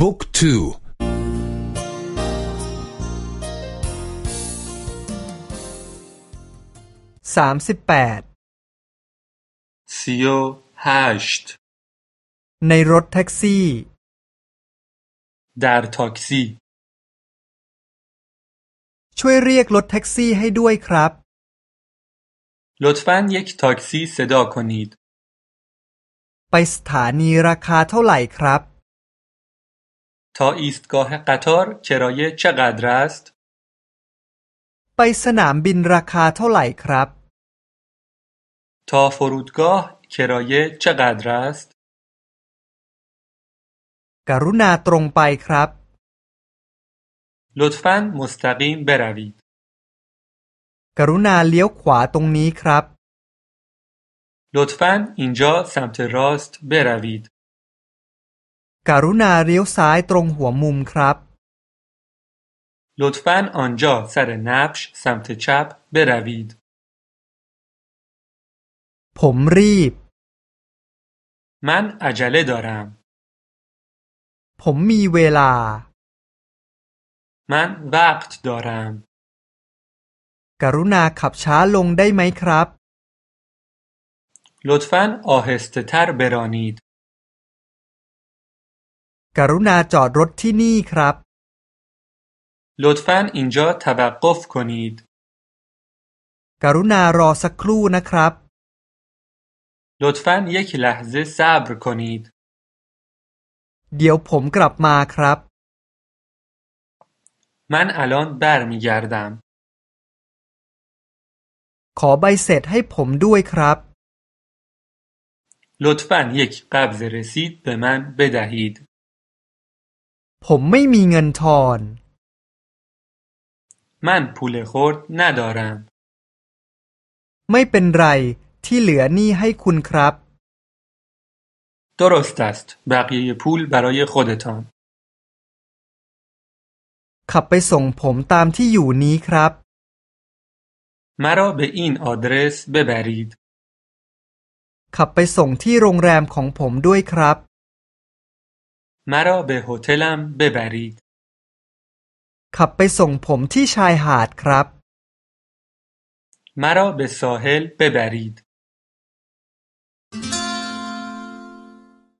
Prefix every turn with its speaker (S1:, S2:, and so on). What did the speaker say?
S1: บุ๊กทู
S2: สามสิบแปด
S3: ซีโอฮัชต์
S2: ในรถแท็กซี่
S3: در تاکسی
S2: ช่วยเรียกรถแท็กซี่ให้ด้วยครับ
S3: لطفاً یک تاکسی صدا کنید
S2: ไปสถานีราคาเท่าไหร่ครับ
S3: تا ایستگاه قطار کرایه چقدر است
S2: ไปสนามบินราคาเท่าไหร่ครับ
S3: تا فرودگاه کرایه چقدر است
S2: กรุณาตรงไปครับ
S3: لطفاً مستقیم بروید
S2: กรุณาเลี้ยวขวาตรงนี้ครับ
S3: لطفاً اینجا سمت راست بروید
S2: กรุณาเลี้ยวซ้ายตรงหัวมุมครับ
S3: لطفاً آنجا سر نبش سمت چپ بروید
S2: ผมรีบ
S3: من عجله دارم
S2: ผมมีเวลา
S3: من وقت دارم
S2: กรุณาขับช้าลงได้ไหมครับ
S3: لطفاً آهسته تر برانید
S2: กรุณาจอดรถที่นี่ครับ
S3: لطفاً اینجا توقف کنید
S2: กรุณารอสักครู่นะครับ
S3: لطفاً یک لحظه صبر کنید
S2: เดี๋ยวผมกลับมาครับ
S3: من الان برمیگردم
S2: ขอใบเสร็จให้ผมด้วยครับ
S3: لطفاً یک قبض رسید به من بدهید
S2: ผมไม่มีเงินทอน
S3: من پول خرد ندارم
S2: ไม่เป็นไรที่เหลือหนี้ให้คุณครับ
S3: درست است بقیه پول برای خودتان
S2: ขับไปส่งผมตามที่อยู่นี้ครับ
S3: مرا به این آدرس ببرید
S2: ขับไปส่งที่โรงแรมของผมด้วยครับ
S3: مرا به هتلم ببرید
S2: ขับไปส่งผมที่ชายหาดครับ
S3: مرا به ساحل ببرید